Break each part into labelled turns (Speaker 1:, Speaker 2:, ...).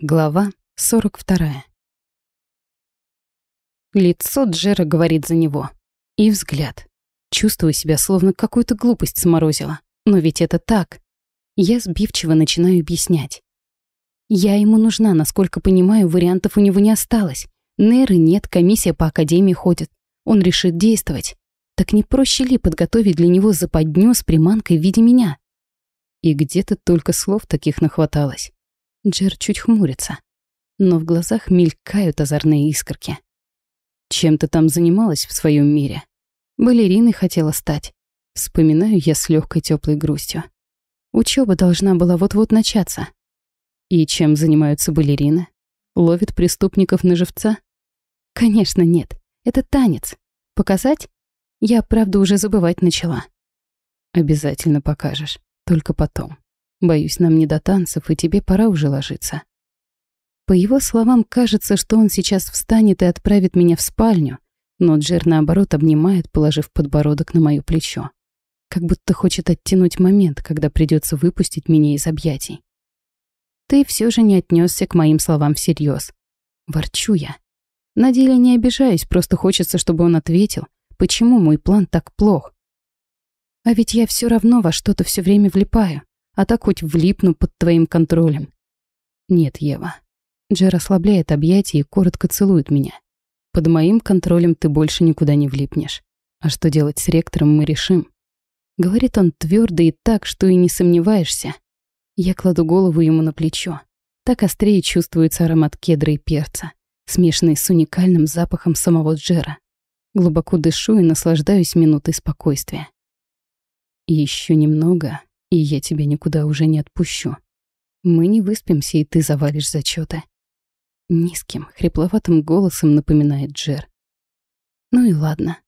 Speaker 1: Глава 42. Лицо Джера говорит за него. И взгляд. Чувствую себя, словно какую-то глупость сморозила. Но ведь это так. Я сбивчиво начинаю объяснять. Я ему нужна, насколько понимаю, вариантов у него не осталось. Неры нет, комиссия по академии ходит. Он решит действовать. Так не проще ли подготовить для него западню с приманкой в виде меня? И где-то только слов таких нахваталось. Джер чуть хмурится, но в глазах мелькают озорные искорки. Чем ты там занималась в своем мире? Балериной хотела стать. Вспоминаю я с легкой теплой грустью. Учеба должна была вот-вот начаться. И чем занимаются балерины? Ловят преступников на живца? Конечно, нет. Это танец. Показать? Я, правда, уже забывать начала. Обязательно покажешь. Только потом. Боюсь, нам не до танцев, и тебе пора уже ложиться. По его словам, кажется, что он сейчас встанет и отправит меня в спальню, но Джер, наоборот, обнимает, положив подбородок на моё плечо. Как будто хочет оттянуть момент, когда придется выпустить меня из объятий. Ты все же не отнесся к моим словам всерьез. Ворчу я. На деле не обижаюсь, просто хочется, чтобы он ответил, почему мой план так плох. А ведь я все равно во что-то все время влипаю а так хоть влипну под твоим контролем. Нет, Ева. Джер ослабляет объятия и коротко целует меня. Под моим контролем ты больше никуда не влипнешь. А что делать с ректором, мы решим. Говорит он твердо и так, что и не сомневаешься. Я кладу голову ему на плечо. Так острее чувствуется аромат кедра и перца, смешанный с уникальным запахом самого Джера. Глубоко дышу и наслаждаюсь минутой спокойствия. Еще немного, и я тебя никуда уже не отпущу. Мы не выспимся, и ты завалишь зачеты. Низким, хрипловатым голосом напоминает Джер. Ну и ладно.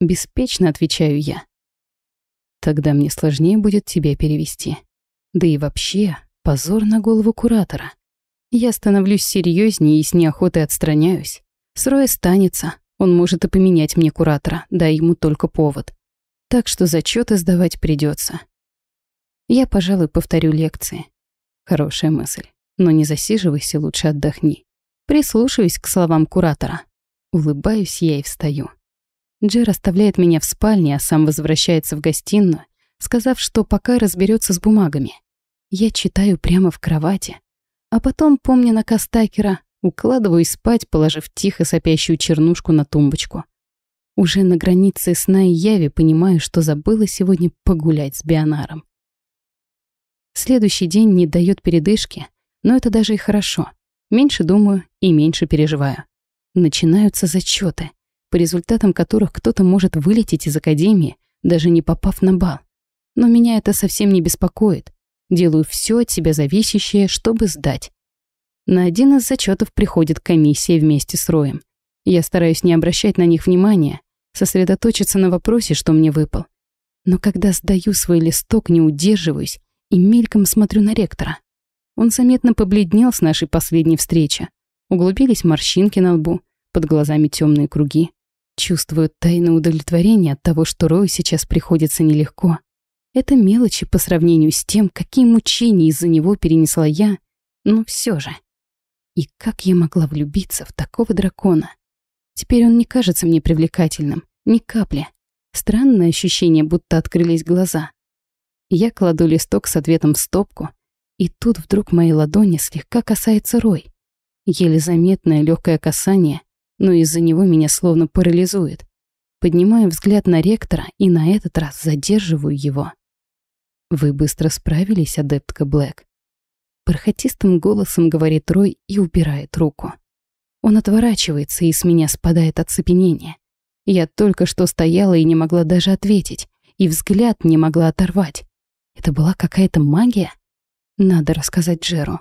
Speaker 1: Беспечно отвечаю я. Тогда мне сложнее будет тебя перевести. Да и вообще, позор на голову куратора. Я становлюсь серьезнее и с неохотой отстраняюсь. С Роя станется, он может и поменять мне куратора, дай ему только повод. Так что зачеты сдавать придется. Я, пожалуй, повторю лекции. Хорошая мысль. Но не засиживайся, лучше отдохни. Прислушаюсь к словам куратора. Улыбаюсь я и встаю. Джер оставляет меня в спальне, а сам возвращается в гостиную, сказав, что пока разберется с бумагами. Я читаю прямо в кровати. А потом, помня наказ Такера, укладываюсь спать, положив тихо сопящую чернушку на тумбочку. Уже на границе сна и яви понимаю, что забыла сегодня погулять с Бионаром. Следующий день не дает передышки, но это даже и хорошо. Меньше думаю и меньше переживаю. Начинаются зачеты, по результатам которых кто-то может вылететь из академии, даже не попав на бал. Но меня это совсем не беспокоит. Делаю все от себя зависящее, чтобы сдать. На один из зачетов приходит комиссия вместе с Роем. Я стараюсь не обращать на них внимания, сосредоточиться на вопросе, что мне выпал. Но когда сдаю свой листок, не удерживаюсь и мельком смотрю на ректора. Он заметно побледнел с нашей последней встречи. Углубились морщинки на лбу, под глазами темные круги. Чувствую тайное удовлетворение от того, что Рой сейчас приходится нелегко. Это мелочи по сравнению с тем, какие мучения из-за него перенесла я, но все же. И как я могла влюбиться в такого дракона? Теперь он не кажется мне привлекательным, ни капли. Странное ощущение, будто открылись глаза. Я кладу листок с ответом в стопку, и тут вдруг моей ладони слегка касается Рой. Еле заметное легкое касание, но из-за него меня словно парализует. Поднимаю взгляд на ректора и на этот раз задерживаю его. «Вы быстро справились, адептка Блэк?» Бархатистым голосом говорит Рой и убирает руку. Он отворачивается, и с меня спадает оцепенение. Я только что стояла и не могла даже ответить, и взгляд не могла оторвать. Это была какая-то магия? Надо рассказать Джеру.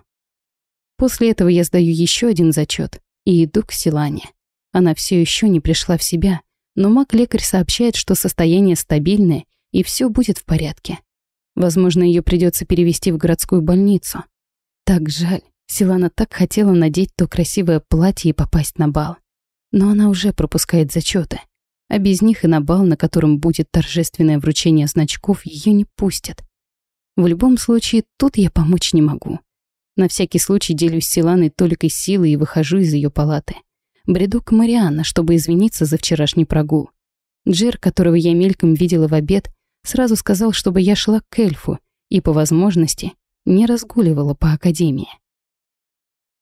Speaker 1: После этого я сдаю еще один зачет и иду к Силане. Она все еще не пришла в себя, но маг-лекарь сообщает, что состояние стабильное и все будет в порядке. Возможно, ее придется перевести в городскую больницу. Так жаль. Силана так хотела надеть то красивое платье и попасть на бал. Но она уже пропускает зачеты, а без них и на бал, на котором будет торжественное вручение значков, ее не пустят. В любом случае, тут я помочь не могу. На всякий случай делюсь с Иланой только силой и выхожу из ее палаты. Бреду к Марианна, чтобы извиниться за вчерашний прогул. Джер, которого я мельком видела в обед, сразу сказал, чтобы я шла к эльфу и, по возможности, не разгуливала по академии.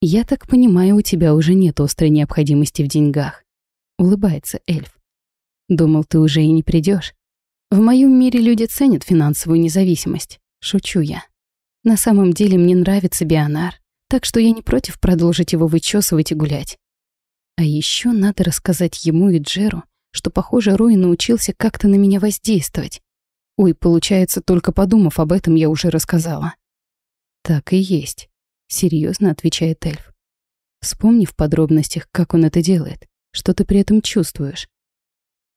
Speaker 1: «Я так понимаю, у тебя уже нет острой необходимости в деньгах», — улыбается эльф. «Думал, ты уже и не придешь. В моем мире люди ценят финансовую независимость. Шучу я. На самом деле мне нравится Бионар, так что я не против продолжить его вычесывать и гулять. А еще надо рассказать ему и Джеру, что, похоже, Рой научился как-то на меня воздействовать. Ой, получается, только подумав об этом, я уже рассказала. Так и есть, серьезно отвечает эльф. Вспомни в подробностях, как он это делает, что ты при этом чувствуешь.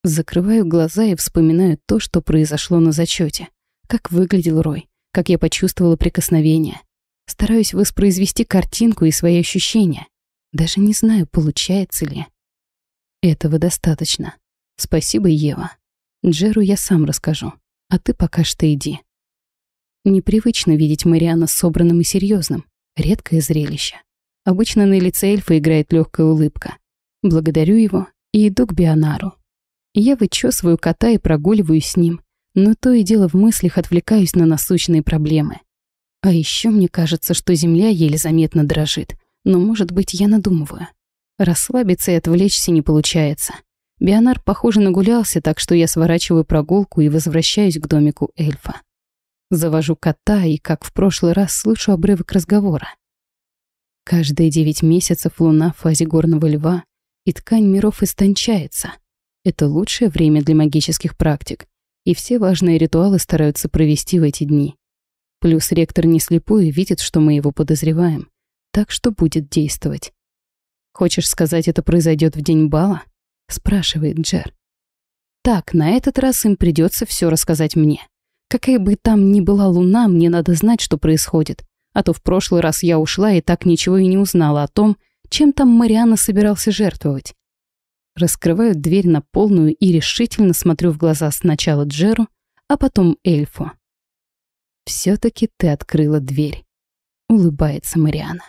Speaker 1: Закрываю глаза и вспоминаю то, что произошло на зачете, как выглядел Рой, как я почувствовала прикосновение. Стараюсь воспроизвести картинку и свои ощущения. Даже не знаю, получается ли. Этого достаточно. Спасибо, Ева. Джеру я сам расскажу, а ты пока что иди. Непривычно видеть Мариана собранным и серьезным. Редкое зрелище. Обычно на лице эльфа играет легкая улыбка. Благодарю его и иду к Бионару. Я вычесываю кота и прогуливаюсь с ним, но то и дело в мыслях отвлекаюсь на насущные проблемы. А еще мне кажется, что земля еле заметно дрожит, но, может быть, я надумываю. Расслабиться и отвлечься не получается. Бионар, похоже, нагулялся, так что я сворачиваю прогулку и возвращаюсь к домику эльфа. Завожу кота и, как в прошлый раз, слышу обрывок разговора. Каждые девять месяцев луна в фазе горного льва, и ткань миров истончается. Это лучшее время для магических практик, и все важные ритуалы стараются провести в эти дни. Плюс ректор не слепой и видит, что мы его подозреваем, так что будет действовать. «Хочешь сказать, это произойдет в день бала?» — спрашивает Джер. «Так, на этот раз им придется все рассказать мне. Какая бы там ни была луна, мне надо знать, что происходит. А то в прошлый раз я ушла и так ничего и не узнала о том, чем там Мариана собирался жертвовать. Раскрываю дверь на полную и решительно смотрю в глаза сначала Джеру, а потом эльфу. все таки ты открыла дверь», — улыбается Мариана.